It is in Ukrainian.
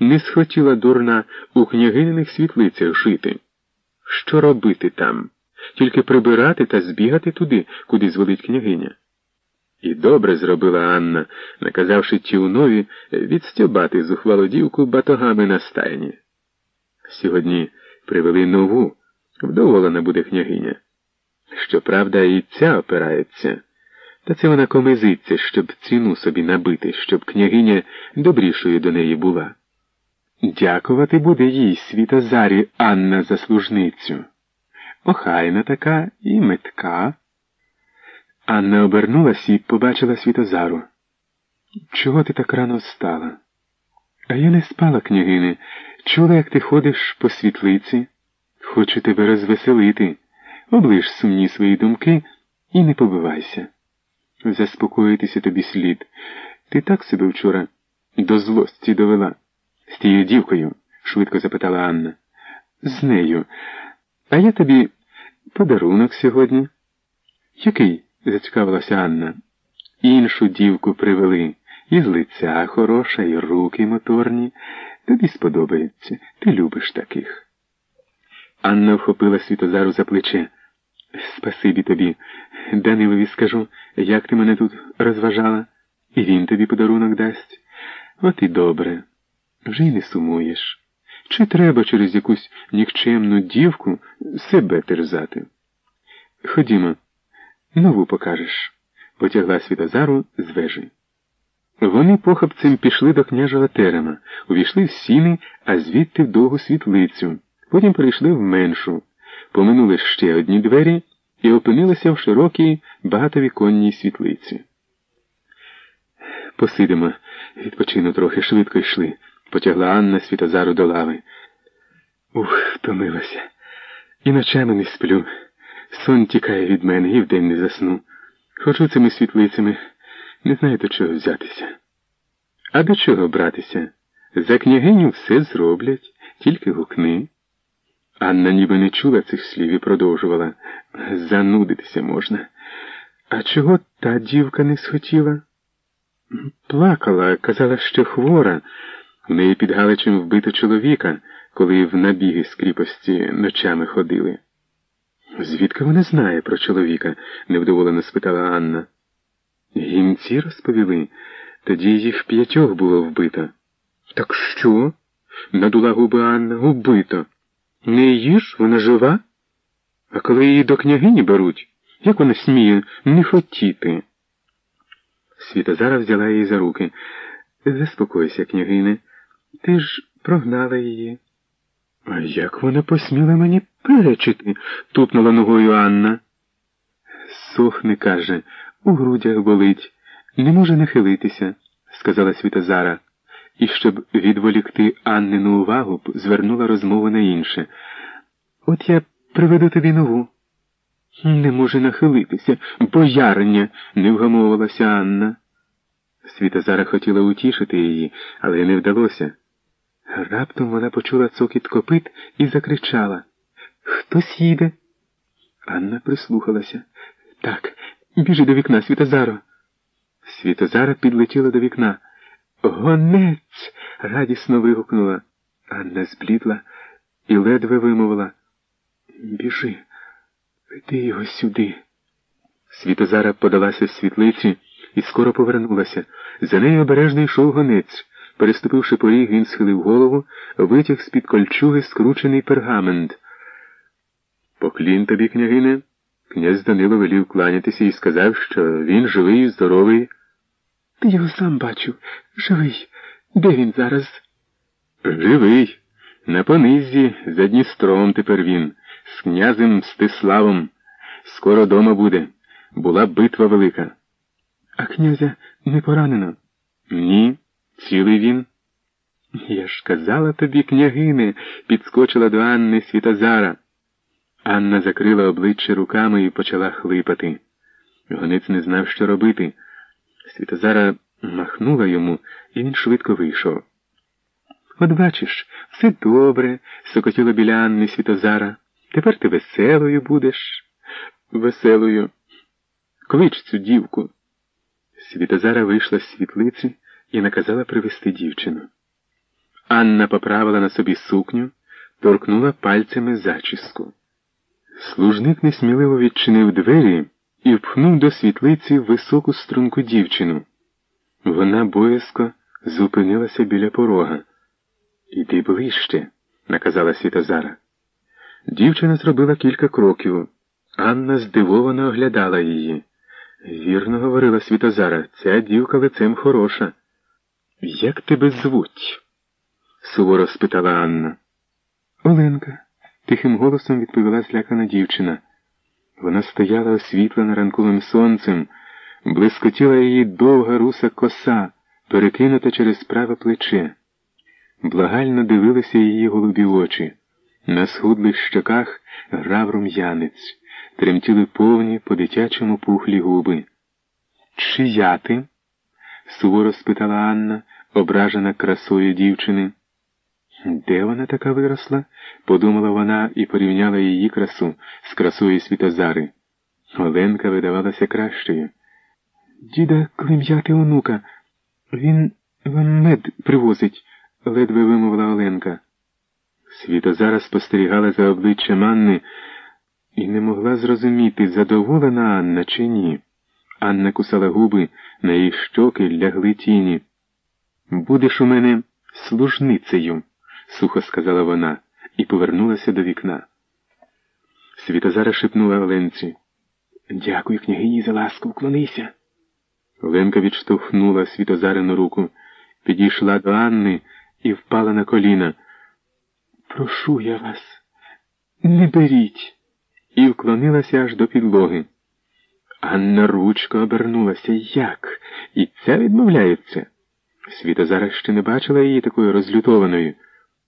Не схотіла дурна у княгининих світлицях жити. Що робити там? Тільки прибирати та збігати туди, куди звелить княгиня. І добре зробила Анна, наказавши Тіунові відстюбати зухвалу дівку батогами на стайні. Сьогодні привели нову, вдоволена буде княгиня. Щоправда, і ця опирається, та це вона комизиться, щоб ціну собі набити, щоб княгиня добрішою до неї була. Дякувати буде їй світозарі Анна за служницю. Охайна така і метка. Анна обернулась і побачила Світозару. Чого ти так рано встала? А я не спала, княгине. Чула, як ти ходиш по світлиці. Хочу тебе розвеселити. Оближ сумні свої думки і не побивайся. Заспокоїтися тобі слід. Ти так себе вчора до злості довела. З тією дівкою? швидко запитала Анна. З нею. А я тобі подарунок сьогодні. Який? зацікавилася Анна. Іншу дівку привели. І з лиця хороша, і руки моторні. Тобі сподобається. Ти любиш таких. Анна вхопила Світозару за плече. Спасибі тобі. Данилові скажу, як ти мене тут розважала, і він тобі подарунок дасть. От і добре. Вже й не сумуєш. Чи треба через якусь нікчемну дівку себе терзати? Ходімо, нову покажеш, потягла Світозару з вежі. Вони похапцем пішли до княжого терема, увійшли в сіни, а звідти в довгу світлицю. Потім перейшли в меншу, поминули ще одні двері і опинилися в широкій багатовіконній світлиці. Посидимо, відпочину трохи, швидко йшли, потягла Анна Світозару до лави. Ух, втомилася. І ночами не сплю. Сон тікає від мене і вдень не засну. Ходжу цими світлицями, не знаю до чого взятися. А до чого братися? За княгиню все зроблять, тільки гукни. Анна ніби не чула цих слів і продовжувала. Занудитися можна. А чого та дівка не схотіла? Плакала, казала, що хвора. У неї під Галичем вбито чоловіка, коли в набіги з кріпості ночами ходили. Звідки вона знає про чоловіка? невдоволено спитала Анна. Гінці розповіли, тоді їх п'ятьох було вбито. Так що? надула губи Анна, убито. Не їж, вона жива? А коли її до княгині беруть, як вона сміє не хотіти? Світозара взяла її за руки. Заспокойся, княгине, ти ж прогнала її. А як вона посміла мені перечити? тупнула ногою Анна. Сохне, каже, у грудях болить, не може нахилитися, сказала Світозара і, щоб відволікти Аннину увагу, звернула розмову на інше. От я приведу тобі нову. Не може нахилитися, боярня, не вгамовувалася Анна. Світозара хотіла утішити її, але не вдалося. Раптом вона почула цокіт копит і закричала Хтось їде. Анна прислухалася. Так, біжи до вікна, Світозаро. Світозара підлетіла до вікна. Гонець. радісно вигукнула. Анна зблідла і ледве вимовила. Біжи, веди його сюди. Світозара подалася в світлиці і скоро повернулася. За нею обережно йшов гонець. Переступивши поріг, він схилив голову, витяг з-під кольчуги скручений пергамент. Поклін тобі, княгине. Князь Данило велів кланятися і сказав, що він живий і здоровий. Його сам бачив. Живий. Де він зараз? Живий. На понизі за Дністром тепер він, з князем Мстиславом. Скоро дома буде. Була битва велика. А князя не поранено? Ні, цілий він. Я ж казала тобі, княгине, підскочила до Анни Світозара. Анна закрила обличчя руками і почала хлипати. Гонець не знав, що робити. Світозара махнула йому, і він швидко вийшов. От бачиш, все добре, сокотіла біля Анни Світозара. Тепер ти веселою будеш. Веселою. Клич цю дівку. Світозара вийшла з світлиці і наказала привести дівчину. Анна поправила на собі сукню, торкнула пальцями зачіску. Служник несміливо відчинив двері і впхнув до світлиці високу струнку дівчину. Вона боязко зупинилася біля порога. Іди ближче, наказала Світозара. Дівчина зробила кілька кроків. Анна здивовано оглядала її. Вірно говорила Світозара, ця дівка лицем хороша. Як тебе звуть? суворо спитала Анна. Оленка, тихим голосом відповіла злякана дівчина. Вона стояла освітлена ранковим сонцем, блискотіла її довга руса коса, перекинута через праве плече. Благально дивилися її голубі очі. На схудлих щоках грав рум'янець, тремтіли повні по дитячому пухлі губи. Чия ти? суворо спитала Анна, ображена красою дівчини. Де вона така виросла? подумала вона і порівняла її красу з красою Світозари. Оленка видавалася кращою. Діда клим'яти онука. Він вам мед привозить, ледве вимовила Оленка. Світозара спостерігала за обличчям Анни і не могла зрозуміти, задоволена Анна чи ні. Анна кусала губи, на її щоки лягли тіні. Будеш у мене служницею сухо сказала вона і повернулася до вікна. Світозара шепнула Оленці. Дякую, княгині, за ласку, вклонися. Оленка відштовхнула Світозарину руку, підійшла до Анни і впала на коліна. Прошу я вас, не беріть, і вклонилася аж до підлоги. Анна ручко обернулася. Як? І це відмовляється. Світа зараз ще не бачила її такою розлютованою.